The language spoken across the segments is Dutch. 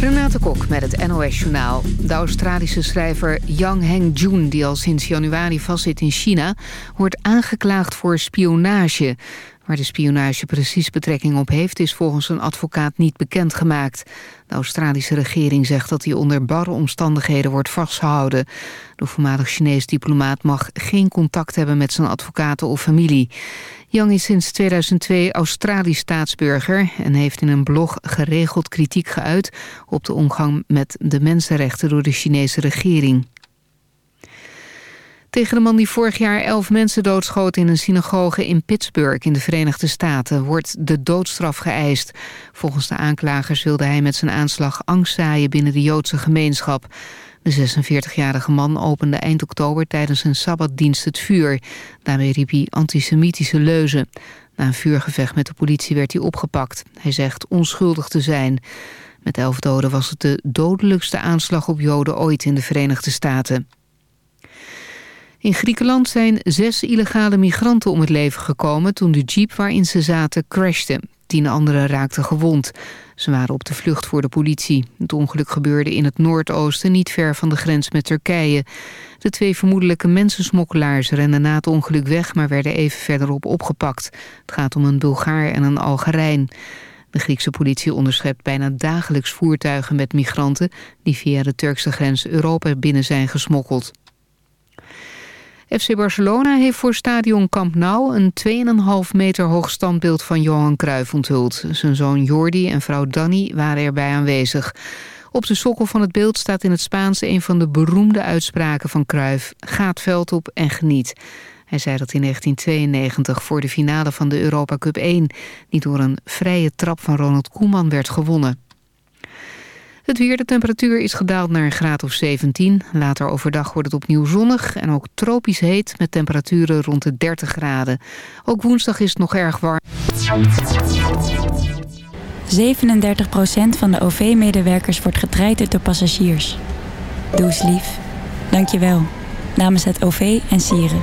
Renate Kok met het NOS Journaal. De Australische schrijver Yang Heng-jun, die al sinds januari vastzit in China... wordt aangeklaagd voor spionage. Waar de spionage precies betrekking op heeft... is volgens een advocaat niet bekendgemaakt. De Australische regering zegt dat hij onder barre omstandigheden wordt vastgehouden. De voormalig Chinees diplomaat mag geen contact hebben met zijn advocaten of familie. Yang is sinds 2002 Australisch staatsburger... en heeft in een blog geregeld kritiek geuit... op de omgang met de mensenrechten door de Chinese regering. Tegen de man die vorig jaar elf mensen doodschoot in een synagoge in Pittsburgh in de Verenigde Staten wordt de doodstraf geëist. Volgens de aanklagers wilde hij met zijn aanslag angst zaaien binnen de Joodse gemeenschap. De 46-jarige man opende eind oktober tijdens een sabbatdienst het vuur. Daarmee riep hij antisemitische leuzen. Na een vuurgevecht met de politie werd hij opgepakt. Hij zegt onschuldig te zijn. Met elf doden was het de dodelijkste aanslag op Joden ooit in de Verenigde Staten. In Griekenland zijn zes illegale migranten om het leven gekomen... toen de jeep waarin ze zaten crashte. Tien anderen raakten gewond. Ze waren op de vlucht voor de politie. Het ongeluk gebeurde in het noordoosten, niet ver van de grens met Turkije. De twee vermoedelijke mensensmokkelaars renden na het ongeluk weg... maar werden even verderop opgepakt. Het gaat om een Bulgaar en een Algerijn. De Griekse politie onderschept bijna dagelijks voertuigen met migranten... die via de Turkse grens Europa binnen zijn gesmokkeld. FC Barcelona heeft voor stadion Camp Nou een 2,5 meter hoog standbeeld van Johan Cruijff onthuld. Zijn zoon Jordi en vrouw Danny waren erbij aanwezig. Op de sokkel van het beeld staat in het Spaans een van de beroemde uitspraken van Cruijff. Gaat veld op en geniet. Hij zei dat in 1992 voor de finale van de Europa Cup 1... die door een vrije trap van Ronald Koeman werd gewonnen. Het weer, de temperatuur is gedaald naar een graad of 17. Later overdag wordt het opnieuw zonnig en ook tropisch heet... met temperaturen rond de 30 graden. Ook woensdag is het nog erg warm. 37% van de OV-medewerkers wordt getraind door passagiers. Doe eens lief. Dank je wel. Namens het OV en Sieren.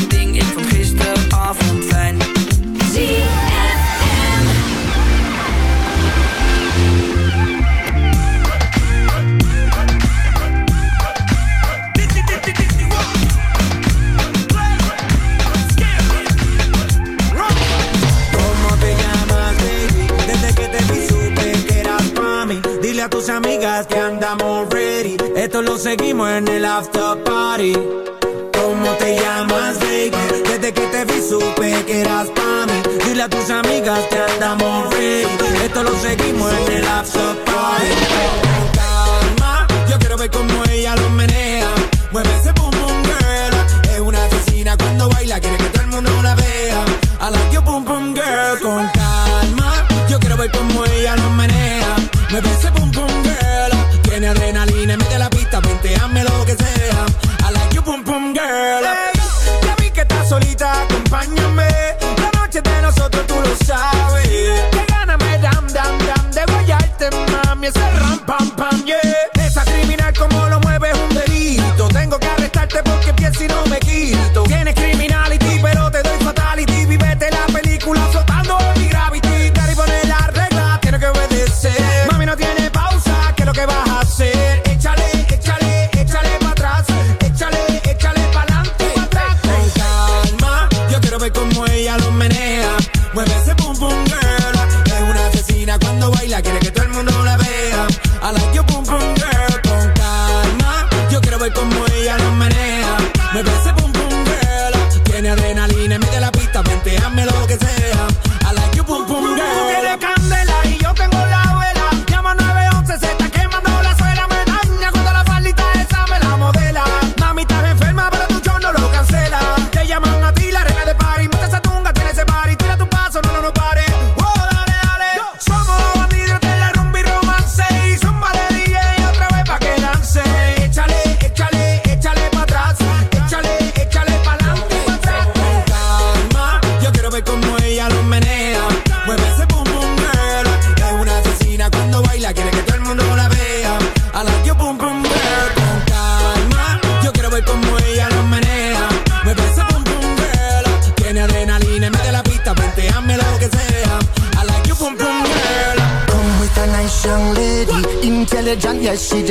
Esto lo seguimos en el after party. ¿Cómo te llamas, baby? Desde que te vi supe que eras pa' mí. Dile a tus amigas que andamos ready. Esto lo seguimos en el after party. Con calma, yo quiero ver cómo ella lo menea. Mueve ese boom boom girl. Es una asesina cuando baila, quiere que todo el mundo la vea. I like your boom boom girl. Con calma, yo quiero ver cómo ella lo menea. Mueve ese pum solita, acompáñame La noche de nosotros, tú lo sabes. Que gana me dam, dam, dam De guayarte, mami, ese ram, pam, pam, yeah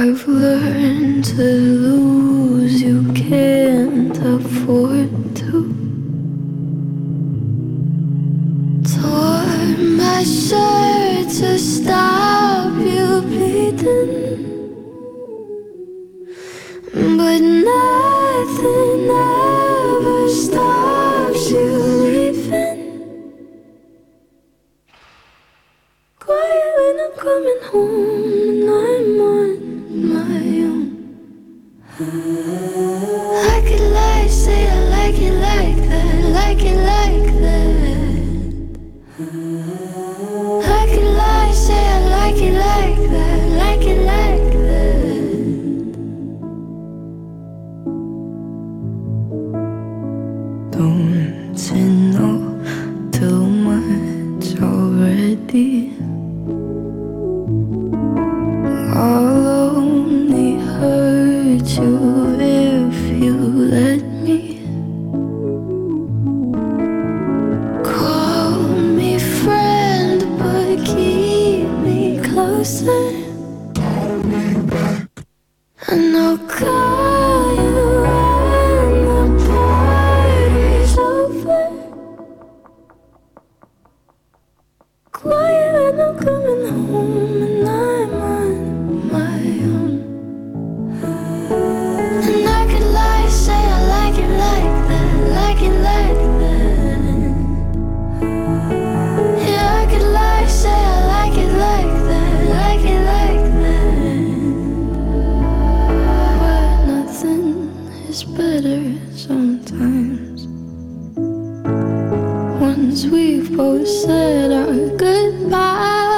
I've learned to lose, you can't afford. we've both said our goodbyes.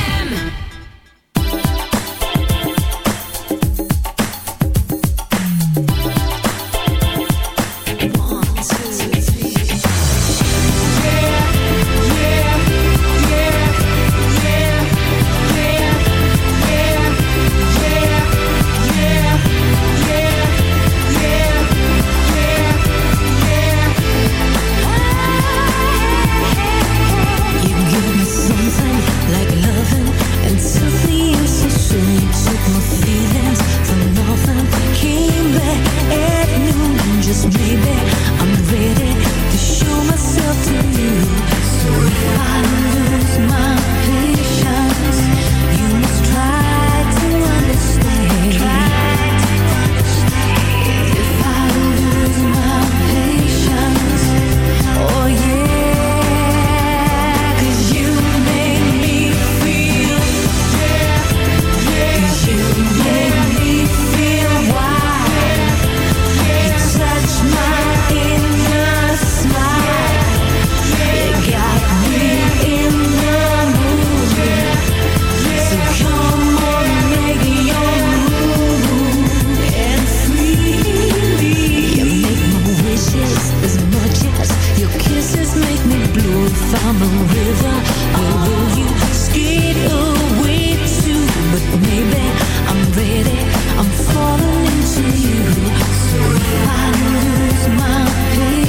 kisses make me blue. If I'm a river Where will you skate away to? But maybe I'm ready, I'm falling into you. So if I lose my pace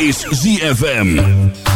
is ZFM.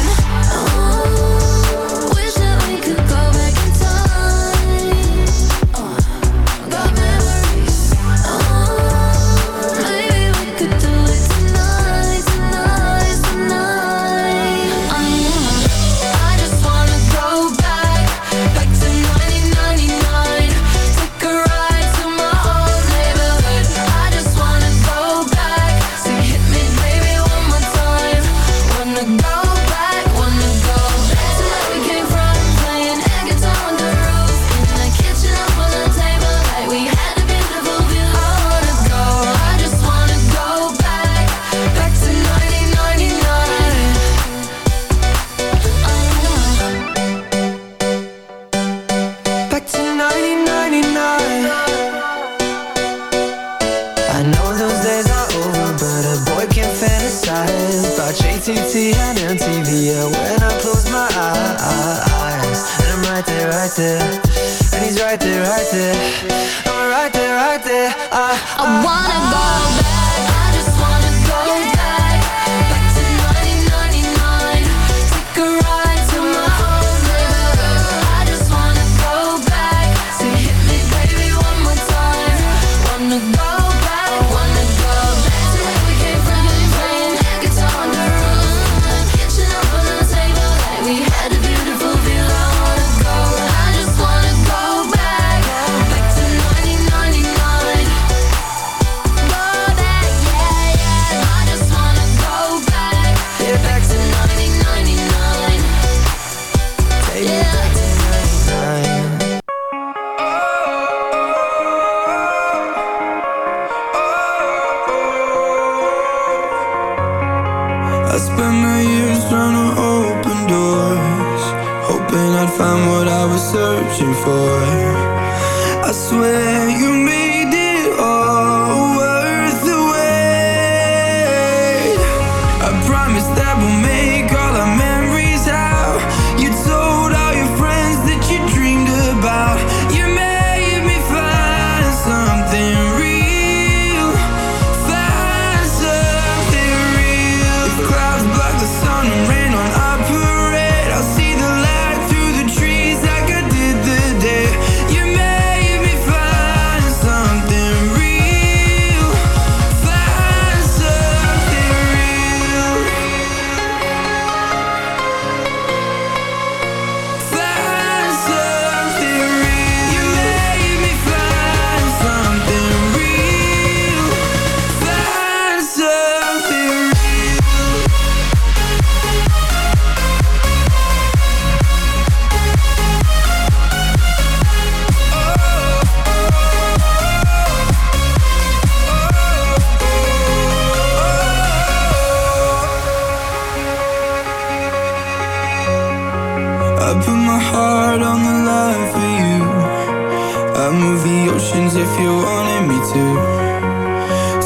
move the oceans if you wanted me to.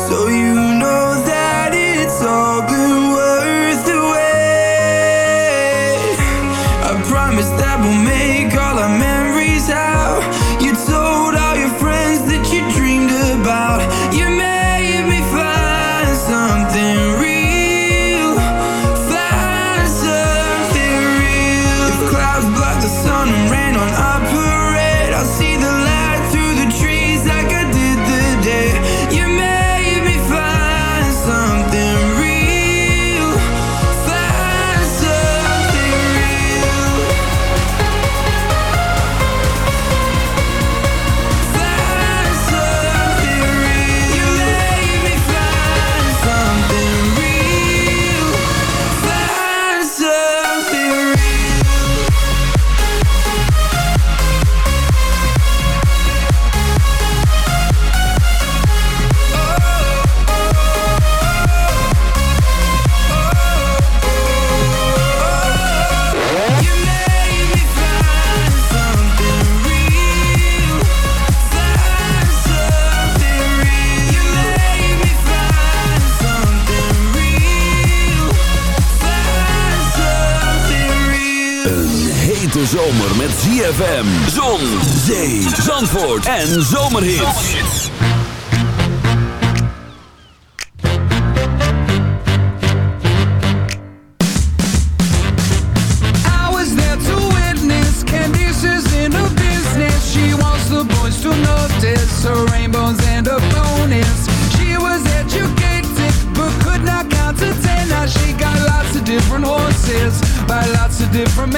So you Zandvoort en Zomerhits. I was there to witness in business. She wants the boys to notice her rainbows and her. She was educated but could not count to ten. Now she got lots of different horses by lots of different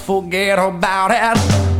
forget about it.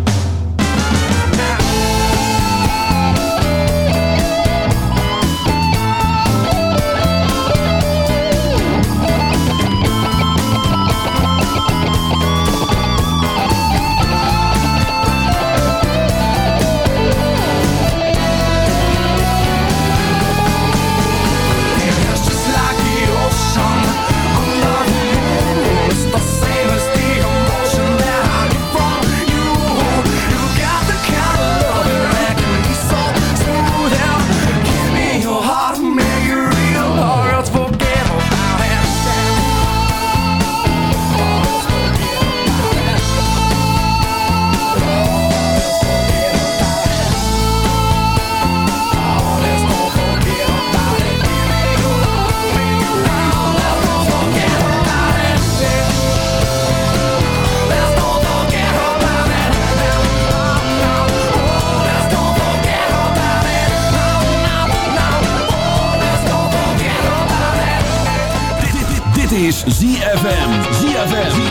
ZFM. ZFM.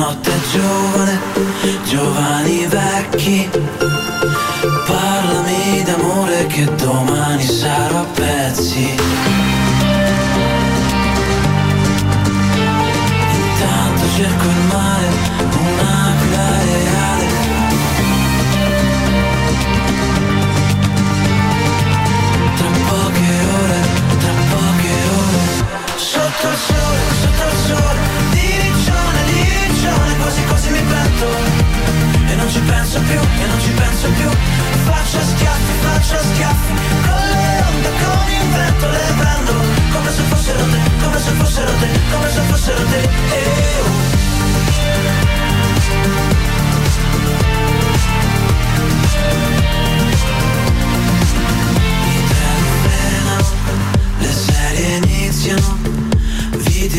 not the joke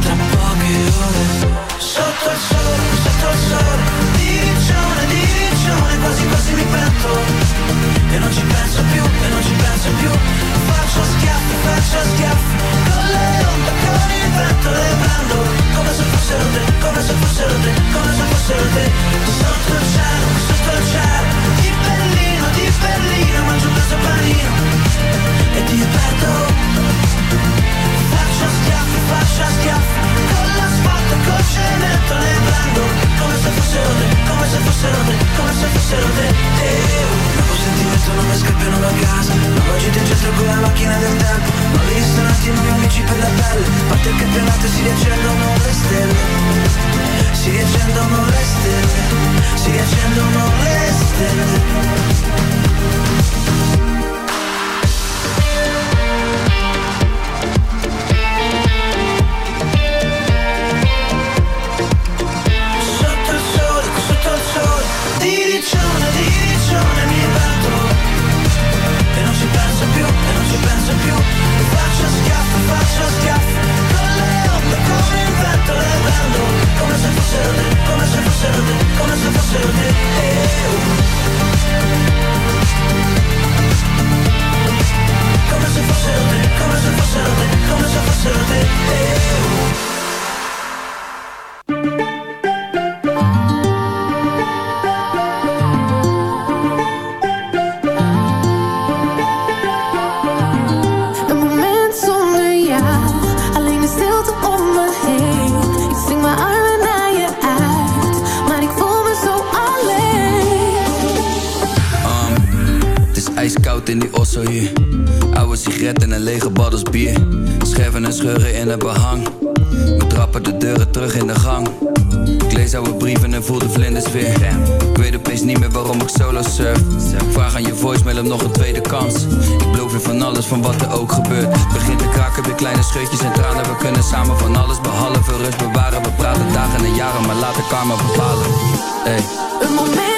tra poche ore. Sotto il sole, sotto il sole. Diriccione, diriccione, quasi quasi mi pento E non ci penso più, e non ci penso più. Faccio schiaffi, faccio schiaffi. Con le onde, con il vento le prendo. Come se fossero te, come se fossero te, come se fossero te. Sotto il cielo, sotto il cielo. Di Berlino, di Berlino Mangio questo panino. E ti perdo faccio schiaffi Con l'asfalto e col cemento le prendo. Come se fossero te, come se fossero te, come se fossero te. Eh, oh. Nuovo sentimento non mi scappiano da casa. Nuova gita in centro con la macchina del tempo. Nuovi ristoranti, nuovi amici per la pelle. Parte il campionato e si riaccendono le stelle. Si riaccendono le stelle. Si riaccendono le stelle Come se fossero te, come se fossero come se fossero eh, oh. Voicemail om nog een tweede kans. Ik beloof je van alles, van wat er ook gebeurt. Begint te kraken, weer kleine scheutjes en tranen. We kunnen samen van alles behalve rust bewaren. We praten dagen en jaren, maar laten karma bepalen. Hey. Een moment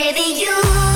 Baby, you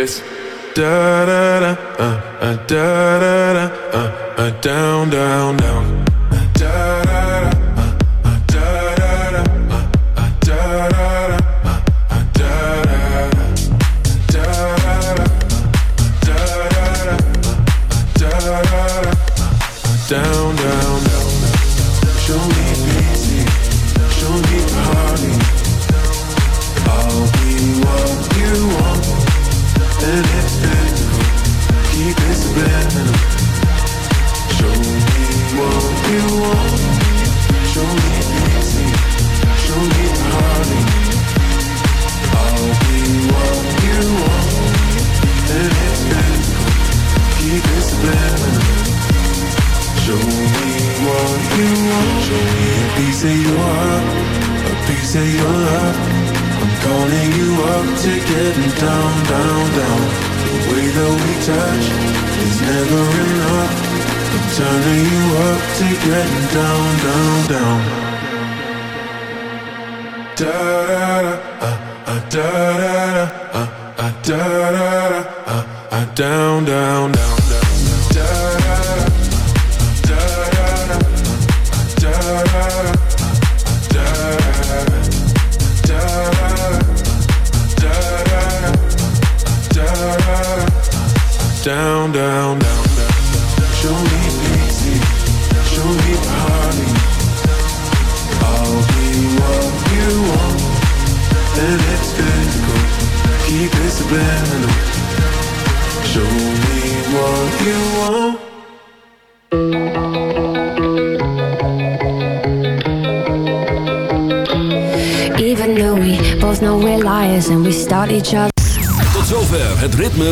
This.